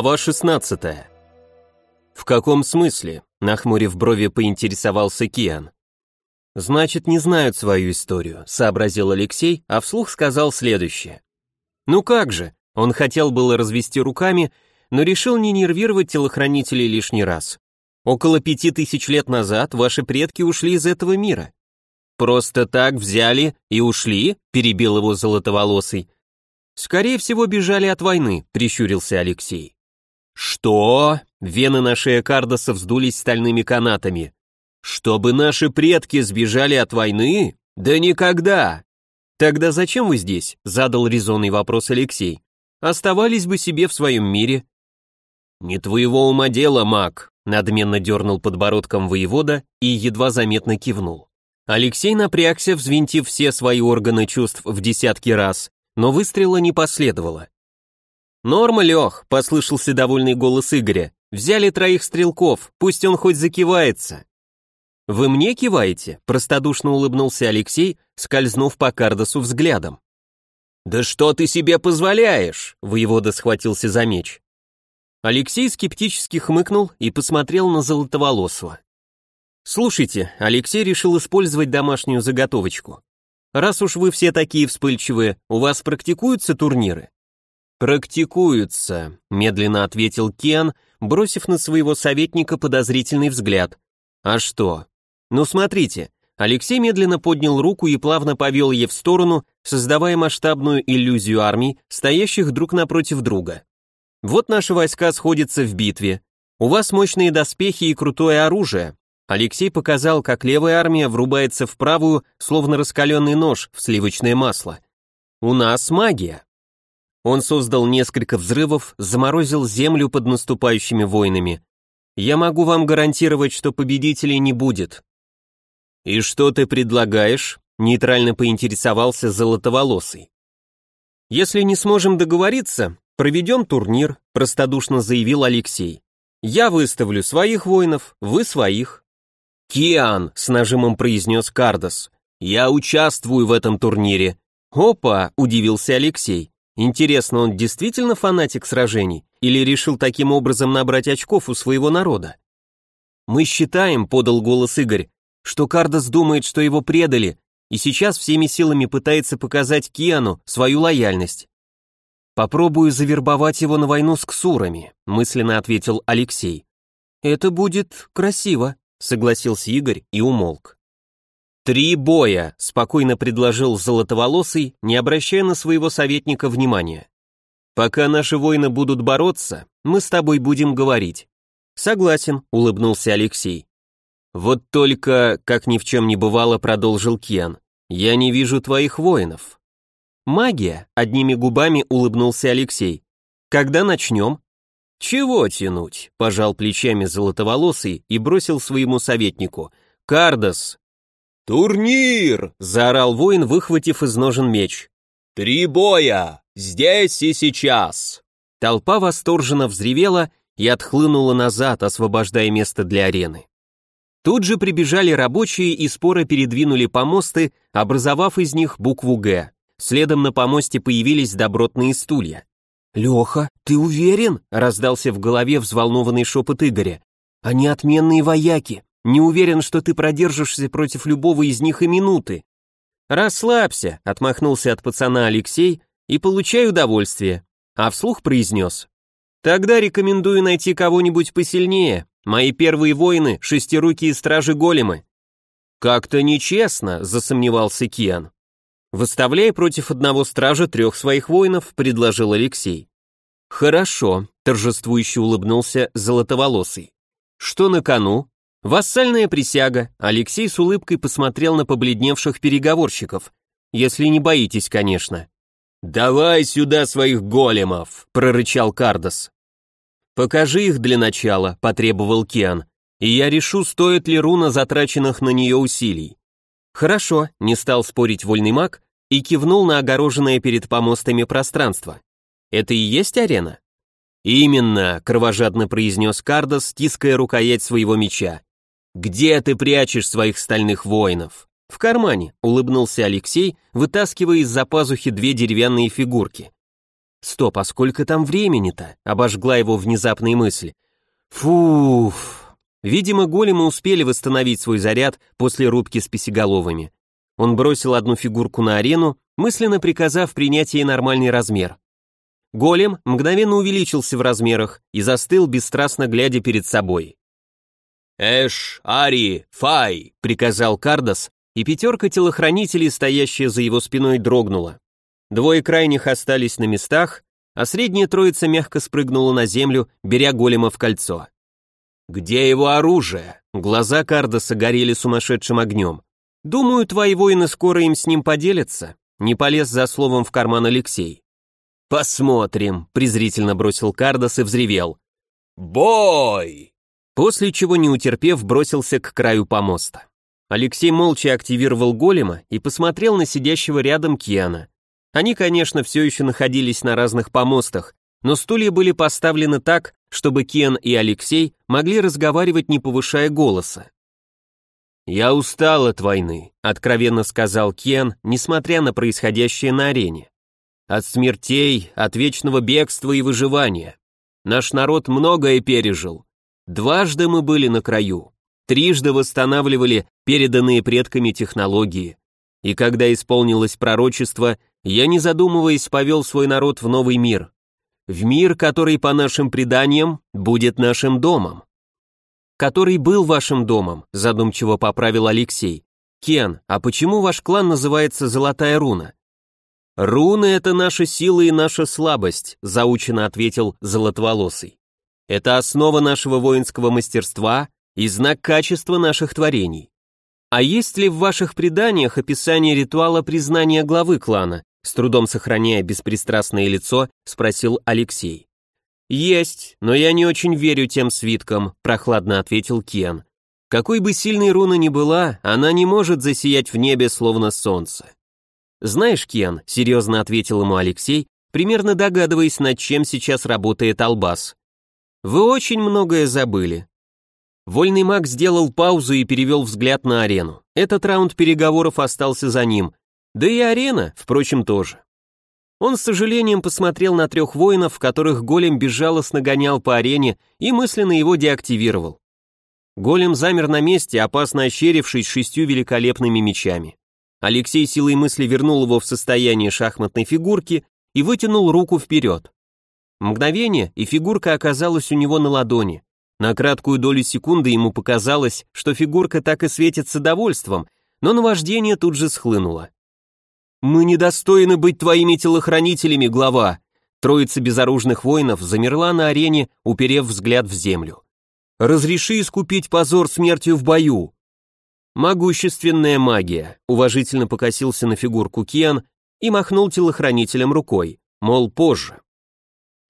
Глава 16 «В каком смысле?» — нахмурив брови, поинтересовался Киан. «Значит, не знают свою историю», — сообразил Алексей, а вслух сказал следующее. «Ну как же?» — он хотел было развести руками, но решил не нервировать телохранителей лишний раз. «Около пяти тысяч лет назад ваши предки ушли из этого мира». «Просто так взяли и ушли?» — перебил его золотоволосый. «Скорее всего, бежали от войны», — прищурился Алексей. «Что?» — вены на шее Кардоса вздулись стальными канатами. «Чтобы наши предки сбежали от войны? Да никогда!» «Тогда зачем вы здесь?» — задал резонный вопрос Алексей. «Оставались бы себе в своем мире». «Не твоего ума дело, маг», — надменно дернул подбородком воевода и едва заметно кивнул. Алексей напрягся, взвинтив все свои органы чувств в десятки раз, но выстрела не последовало. «Норма, Лех», — послышался довольный голос Игоря. «Взяли троих стрелков, пусть он хоть закивается». «Вы мне киваете?» — простодушно улыбнулся Алексей, скользнув по Кардосу взглядом. «Да что ты себе позволяешь?» — воевода схватился за меч. Алексей скептически хмыкнул и посмотрел на Золотоволосого. «Слушайте, Алексей решил использовать домашнюю заготовочку. Раз уж вы все такие вспыльчивые, у вас практикуются турниры? Практикуются, медленно ответил Кен, бросив на своего советника подозрительный взгляд. А что? Ну смотрите, Алексей медленно поднял руку и плавно повел ее в сторону, создавая масштабную иллюзию армий, стоящих друг напротив друга. Вот наши войска сходятся в битве. У вас мощные доспехи и крутое оружие, Алексей показал, как левая армия врубается в правую, словно раскаленный нож в сливочное масло. У нас магия. Он создал несколько взрывов, заморозил землю под наступающими войнами. Я могу вам гарантировать, что победителей не будет. И что ты предлагаешь? Нейтрально поинтересовался Золотоволосый. Если не сможем договориться, проведем турнир, простодушно заявил Алексей. Я выставлю своих воинов, вы своих. «Киан», — с нажимом произнес Кардос, — «я участвую в этом турнире». «Опа», — удивился Алексей. «Интересно, он действительно фанатик сражений или решил таким образом набрать очков у своего народа?» «Мы считаем», — подал голос Игорь, «что Кардос думает, что его предали, и сейчас всеми силами пытается показать Киану свою лояльность». «Попробую завербовать его на войну с ксурами», — мысленно ответил Алексей. «Это будет красиво», согласился Игорь и умолк. «Три боя», — спокойно предложил Золотоволосый, не обращая на своего советника внимания. «Пока наши воины будут бороться, мы с тобой будем говорить». «Согласен», — улыбнулся Алексей. «Вот только, как ни в чем не бывало, продолжил Киан, я не вижу твоих воинов». «Магия», — одними губами улыбнулся Алексей. «Когда начнем?» «Чего тянуть?» – пожал плечами золотоволосый и бросил своему советнику. «Кардос!» «Турнир!» – заорал воин, выхватив из ножен меч. «Три боя! Здесь и сейчас!» Толпа восторженно взревела и отхлынула назад, освобождая место для арены. Тут же прибежали рабочие и споро передвинули помосты, образовав из них букву «Г». Следом на помосте появились добротные стулья. «Леха, ты уверен?» — раздался в голове взволнованный шепот Игоря. «Они отменные вояки. Не уверен, что ты продержишься против любого из них и минуты». «Расслабься», — отмахнулся от пацана Алексей, «и получай удовольствие», а вслух произнес. «Тогда рекомендую найти кого-нибудь посильнее. Мои первые воины — шестирукие стражи-големы». «Как-то нечестно», — засомневался Киан. «Выставляй против одного стража трех своих воинов», — предложил Алексей. «Хорошо», — торжествующе улыбнулся Золотоволосый. «Что на кону?» «Вассальная присяга», — Алексей с улыбкой посмотрел на побледневших переговорщиков. «Если не боитесь, конечно». «Давай сюда своих големов», — прорычал Кардос. «Покажи их для начала», — потребовал Киан, «и я решу, стоит ли руна затраченных на нее усилий». «Хорошо», — не стал спорить вольный маг и кивнул на огороженное перед помостами пространство. «Это и есть арена?» «Именно», — кровожадно произнес Кардос, стиская рукоять своего меча. «Где ты прячешь своих стальных воинов?» «В кармане», — улыбнулся Алексей, вытаскивая из-за пазухи две деревянные фигурки. Стоп, а сколько там времени-то? Обожгла его внезапная мысль. Фуф. Видимо, големы успели восстановить свой заряд после рубки с писеголовыми. Он бросил одну фигурку на арену, мысленно приказав принять ей нормальный размер. Голем мгновенно увеличился в размерах и застыл, бесстрастно глядя перед собой. «Эш, Ари, Фай!» — приказал Кардас, и пятерка телохранителей, стоящая за его спиной, дрогнула. Двое крайних остались на местах, а средняя троица мягко спрыгнула на землю, беря голема в кольцо. «Где его оружие?» Глаза Кардаса горели сумасшедшим огнем. «Думаю, твои воины скоро им с ним поделятся», не полез за словом в карман Алексей. «Посмотрим», презрительно бросил Кардас и взревел. «Бой!» После чего, не утерпев, бросился к краю помоста. Алексей молча активировал голема и посмотрел на сидящего рядом Киана. Они, конечно, все еще находились на разных помостах, но стулья были поставлены так, чтобы Кен и Алексей могли разговаривать, не повышая голоса. «Я устал от войны», — откровенно сказал Кен, несмотря на происходящее на арене. «От смертей, от вечного бегства и выживания. Наш народ многое пережил. Дважды мы были на краю, трижды восстанавливали переданные предками технологии. И когда исполнилось пророчество, я, не задумываясь, повел свой народ в новый мир в мир, который, по нашим преданиям, будет нашим домом. Который был вашим домом, задумчиво поправил Алексей. Кен, а почему ваш клан называется Золотая руна? Руны — это наша сила и наша слабость, заучено ответил Золотоволосый. Это основа нашего воинского мастерства и знак качества наших творений. А есть ли в ваших преданиях описание ритуала признания главы клана? С трудом сохраняя беспристрастное лицо, спросил Алексей. «Есть, но я не очень верю тем свиткам», — прохладно ответил Кен. «Какой бы сильной руна ни была, она не может засиять в небе, словно солнце». «Знаешь, Кен», — серьезно ответил ему Алексей, примерно догадываясь, над чем сейчас работает Албас. «Вы очень многое забыли». Вольный маг сделал паузу и перевел взгляд на арену. Этот раунд переговоров остался за ним, да и арена, впрочем, тоже. Он с сожалением посмотрел на трех воинов, которых голем безжалостно гонял по арене и мысленно его деактивировал. Голем замер на месте, опасно ощерившись шестью великолепными мечами. Алексей силой мысли вернул его в состояние шахматной фигурки и вытянул руку вперед. Мгновение, и фигурка оказалась у него на ладони. На краткую долю секунды ему показалось, что фигурка так и светится довольством, но наваждение тут же схлынуло. «Мы недостойны быть твоими телохранителями, глава!» Троица безоружных воинов замерла на арене, уперев взгляд в землю. «Разреши искупить позор смертью в бою!» «Могущественная магия», — уважительно покосился на фигурку Киан и махнул телохранителем рукой, мол, позже.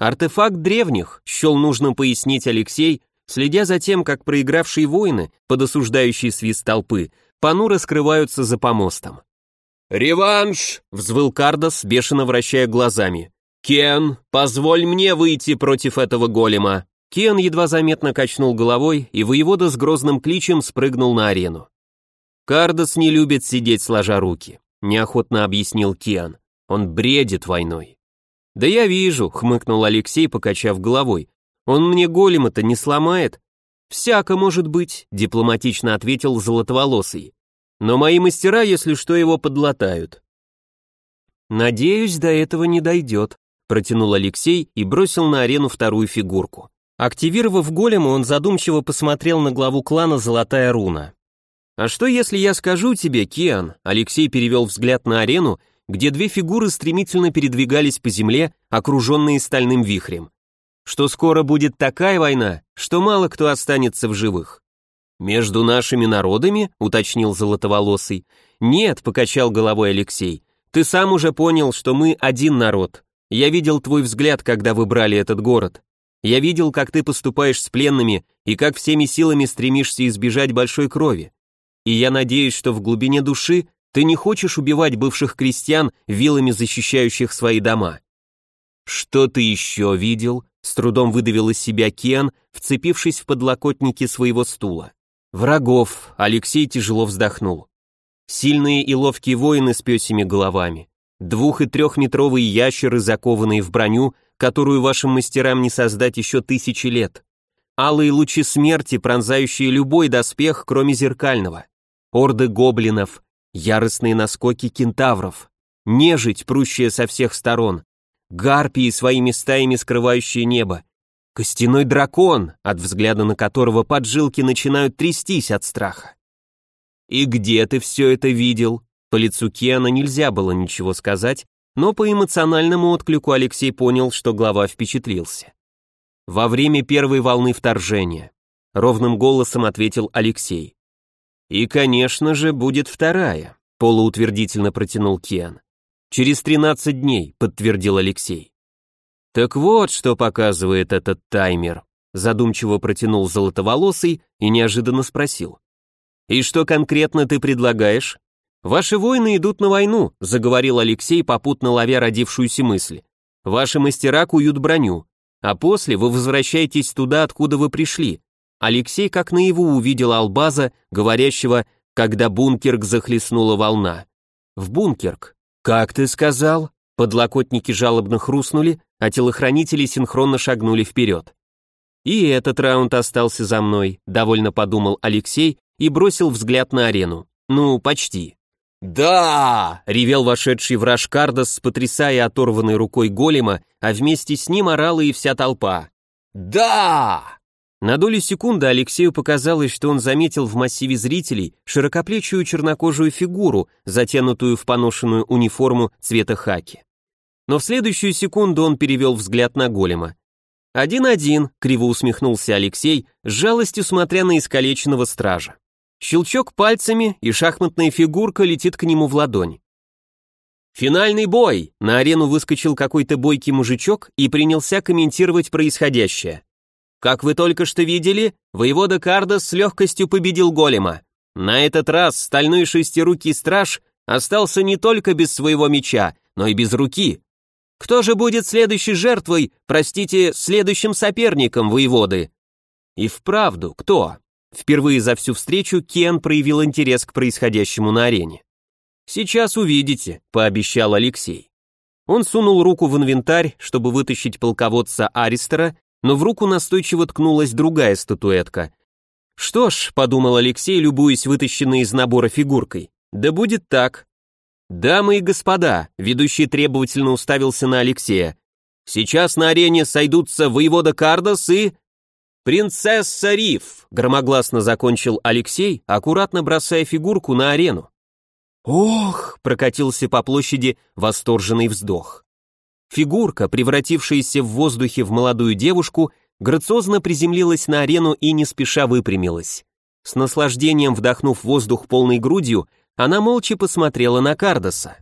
Артефакт древних, счел нужным пояснить Алексей, следя за тем, как проигравшие воины, под осуждающий свист толпы, понуро скрываются за помостом. «Реванш!» — взвыл Кардос, бешено вращая глазами. «Кен, позволь мне выйти против этого голема!» Кен едва заметно качнул головой, и воевода с грозным кличем спрыгнул на арену. «Кардос не любит сидеть сложа руки», — неохотно объяснил Кен. «Он бредит войной». «Да я вижу», — хмыкнул Алексей, покачав головой. «Он мне голема-то не сломает?» «Всяко может быть», — дипломатично ответил Золотоволосый. Но мои мастера, если что, его подлатают. Надеюсь, до этого не дойдет, протянул Алексей и бросил на арену вторую фигурку. Активировав голема, он задумчиво посмотрел на главу клана Золотая Руна. «А что, если я скажу тебе, Киан?» Алексей перевел взгляд на арену, где две фигуры стремительно передвигались по земле, окруженные стальным вихрем. «Что скоро будет такая война, что мало кто останется в живых». «Между нашими народами?» — уточнил Золотоволосый. «Нет», — покачал головой Алексей. «Ты сам уже понял, что мы один народ. Я видел твой взгляд, когда вы брали этот город. Я видел, как ты поступаешь с пленными и как всеми силами стремишься избежать большой крови. И я надеюсь, что в глубине души ты не хочешь убивать бывших крестьян, вилами защищающих свои дома». «Что ты еще видел?» — с трудом выдавил из себя Кен, вцепившись в подлокотники своего стула. Врагов, Алексей тяжело вздохнул. Сильные и ловкие воины с пёсими головами. Двух- и трехметровые ящеры, закованные в броню, которую вашим мастерам не создать еще тысячи лет. Алые лучи смерти, пронзающие любой доспех, кроме зеркального. Орды гоблинов, яростные наскоки кентавров, нежить, прущая со всех сторон, гарпии своими стаями скрывающие небо, костяной дракон, от взгляда на которого поджилки начинают трястись от страха. «И где ты все это видел?» По лицу Киана нельзя было ничего сказать, но по эмоциональному отклику Алексей понял, что глава впечатлился. «Во время первой волны вторжения», — ровным голосом ответил Алексей. «И, конечно же, будет вторая», — полуутвердительно протянул Киан. «Через тринадцать дней», — подтвердил Алексей. «Так вот, что показывает этот таймер», — задумчиво протянул Золотоволосый и неожиданно спросил. «И что конкретно ты предлагаешь?» «Ваши воины идут на войну», — заговорил Алексей, попутно ловя родившуюся мысль. «Ваши мастера куют броню, а после вы возвращаетесь туда, откуда вы пришли. Алексей как наяву увидел Албаза, говорящего, когда Бункерк захлестнула волна. В Бункерк. «Как ты сказал?» Подлокотники жалобно хрустнули, а телохранители синхронно шагнули вперед. «И этот раунд остался за мной», — довольно подумал Алексей и бросил взгляд на арену. «Ну, почти». «Да!» — ревел вошедший враж Кардос, потрясая оторванной рукой голема, а вместе с ним орала и вся толпа. «Да!» На долю секунды Алексею показалось, что он заметил в массиве зрителей широкоплечую чернокожую фигуру, затянутую в поношенную униформу цвета хаки. Но в следующую секунду он перевел взгляд на голема. «Один-один», — криво усмехнулся Алексей, с жалостью смотря на искалеченного стража. Щелчок пальцами, и шахматная фигурка летит к нему в ладонь. «Финальный бой!» На арену выскочил какой-то бойкий мужичок и принялся комментировать происходящее. Как вы только что видели, воевода Кардос с легкостью победил голема. На этот раз стальной шестирукий страж остался не только без своего меча, но и без руки. Кто же будет следующей жертвой, простите, следующим соперником воеводы? И вправду, кто? Впервые за всю встречу Кен проявил интерес к происходящему на арене. «Сейчас увидите», — пообещал Алексей. Он сунул руку в инвентарь, чтобы вытащить полководца Аристера, но в руку настойчиво ткнулась другая статуэтка. «Что ж», — подумал Алексей, любуясь вытащенной из набора фигуркой, — «да будет так». «Дамы и господа», — ведущий требовательно уставился на Алексея, «сейчас на арене сойдутся воевода Кардос и...» «Принцесса Риф», — громогласно закончил Алексей, аккуратно бросая фигурку на арену. «Ох!» — прокатился по площади восторженный вздох. Фигурка, превратившаяся в воздухе в молодую девушку, грациозно приземлилась на арену и не спеша выпрямилась. С наслаждением вдохнув воздух полной грудью, она молча посмотрела на Кардоса.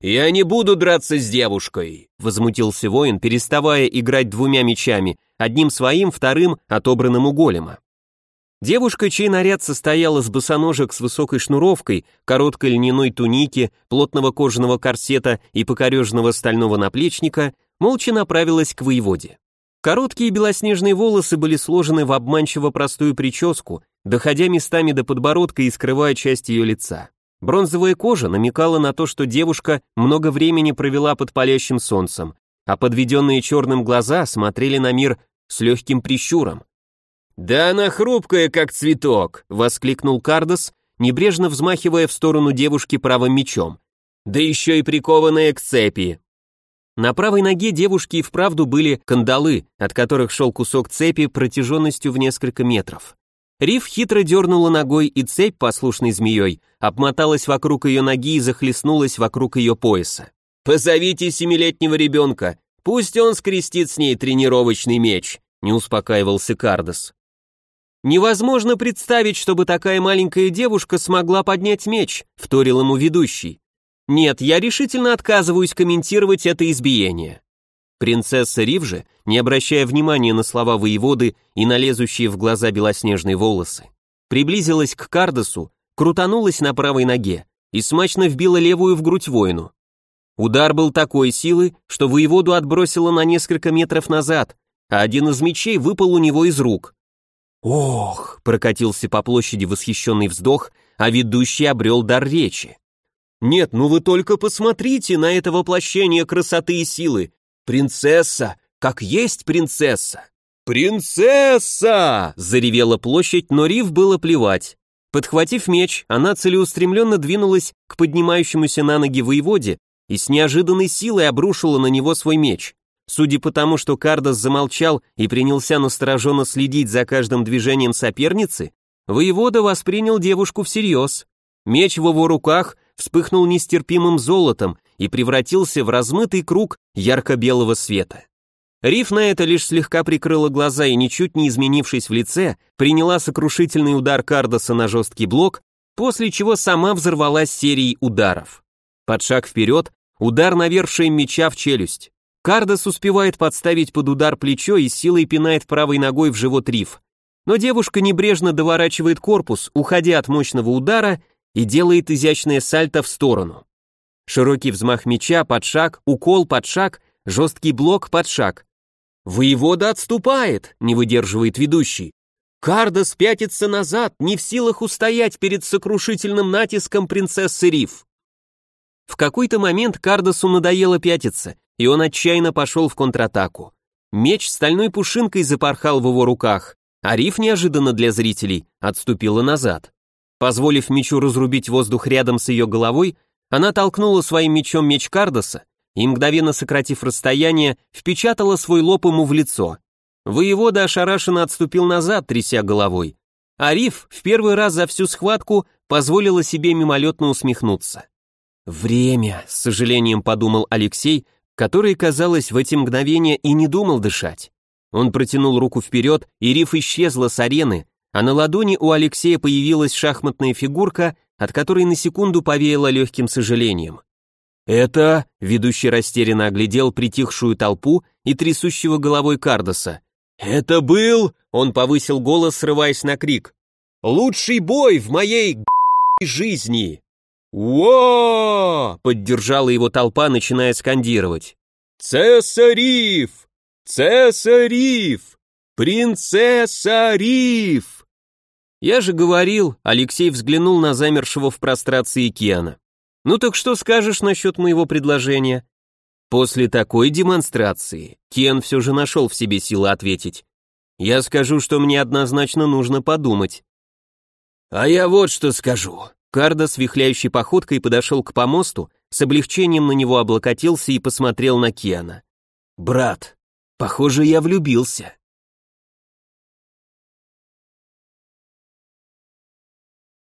«Я не буду драться с девушкой», — возмутился воин, переставая играть двумя мечами, одним своим, вторым отобранным у голема. Девушка, чей наряд состоял из босоножек с высокой шнуровкой, короткой льняной туники, плотного кожаного корсета и покорежного стального наплечника, молча направилась к воеводе. Короткие белоснежные волосы были сложены в обманчиво простую прическу, доходя местами до подбородка и скрывая часть ее лица. Бронзовая кожа намекала на то, что девушка много времени провела под палящим солнцем, а подведенные черным глаза смотрели на мир с легким прищуром. «Да она хрупкая, как цветок!» — воскликнул Кардос, небрежно взмахивая в сторону девушки правым мечом. «Да еще и прикованная к цепи!» На правой ноге девушки и вправду были кандалы, от которых шел кусок цепи протяженностью в несколько метров. Риф хитро дернула ногой, и цепь, послушной змеей, обмоталась вокруг ее ноги и захлестнулась вокруг ее пояса. «Позовите семилетнего ребенка, пусть он скрестит с ней тренировочный меч», не успокаивался Кардос. «Невозможно представить, чтобы такая маленькая девушка смогла поднять меч», — вторил ему ведущий. «Нет, я решительно отказываюсь комментировать это избиение». Принцесса Рив же, не обращая внимания на слова воеводы и на в глаза белоснежные волосы, приблизилась к Кардосу, крутанулась на правой ноге и смачно вбила левую в грудь воину. Удар был такой силы, что воеводу отбросило на несколько метров назад, а один из мечей выпал у него из рук. «Ох!» — прокатился по площади восхищенный вздох, а ведущий обрел дар речи. Нет, ну вы только посмотрите на это воплощение красоты и силы. Принцесса, как есть принцесса. «Принцесса!» – заревела площадь, но Рив было плевать. Подхватив меч, она целеустремленно двинулась к поднимающемуся на ноги воеводе и с неожиданной силой обрушила на него свой меч. Судя по тому, что Кардос замолчал и принялся настороженно следить за каждым движением соперницы, воевода воспринял девушку всерьез. Меч в его руках вспыхнул нестерпимым золотом и превратился в размытый круг ярко-белого света. Риф на это лишь слегка прикрыла глаза и, ничуть не изменившись в лице, приняла сокрушительный удар Кардоса на жесткий блок, после чего сама взорвалась серией ударов. Под шаг вперед, удар навершием меча в челюсть. Кардос успевает подставить под удар плечо и силой пинает правой ногой в живот Риф. Но девушка небрежно доворачивает корпус, уходя от мощного удара, и делает изящное сальто в сторону. Широкий взмах меча под шаг, укол под шаг, жесткий блок под шаг. «Воевода отступает», — не выдерживает ведущий. Кардос пятится назад, не в силах устоять перед сокрушительным натиском принцессы Риф. В какой-то момент Кардосу надоело пятиться, и он отчаянно пошел в контратаку. Меч стальной пушинкой запорхал в его руках, а Риф неожиданно для зрителей отступила назад. Позволив мечу разрубить воздух рядом с ее головой, она толкнула своим мечом меч Кардоса и, мгновенно сократив расстояние, впечатала свой лоб ему в лицо. Воевода ошарашенно отступил назад, тряся головой. А Риф в первый раз за всю схватку позволила себе мимолетно усмехнуться. «Время», — с сожалением подумал Алексей, который, казалось, в эти мгновения и не думал дышать. Он протянул руку вперед, и риф исчезла с арены, а на ладони у Алексея появилась шахматная фигурка, от которой на секунду повеяло легким сожалением. «Это...» — ведущий растерянно оглядел притихшую толпу и трясущего головой Кардоса. «Это был...» — он повысил голос, срываясь на крик. «Лучший бой в моей жизни!» «Во!» — поддержала его толпа, начиная скандировать. «Цесариф! Цесариф! Принцессариф!» Я же говорил, Алексей взглянул на замершего в прострации Киана. «Ну так что скажешь насчет моего предложения?» После такой демонстрации Кен все же нашел в себе силы ответить. «Я скажу, что мне однозначно нужно подумать». «А я вот что скажу», Карда с вихляющей походкой подошел к помосту, с облегчением на него облокотился и посмотрел на Киана. «Брат, похоже, я влюбился».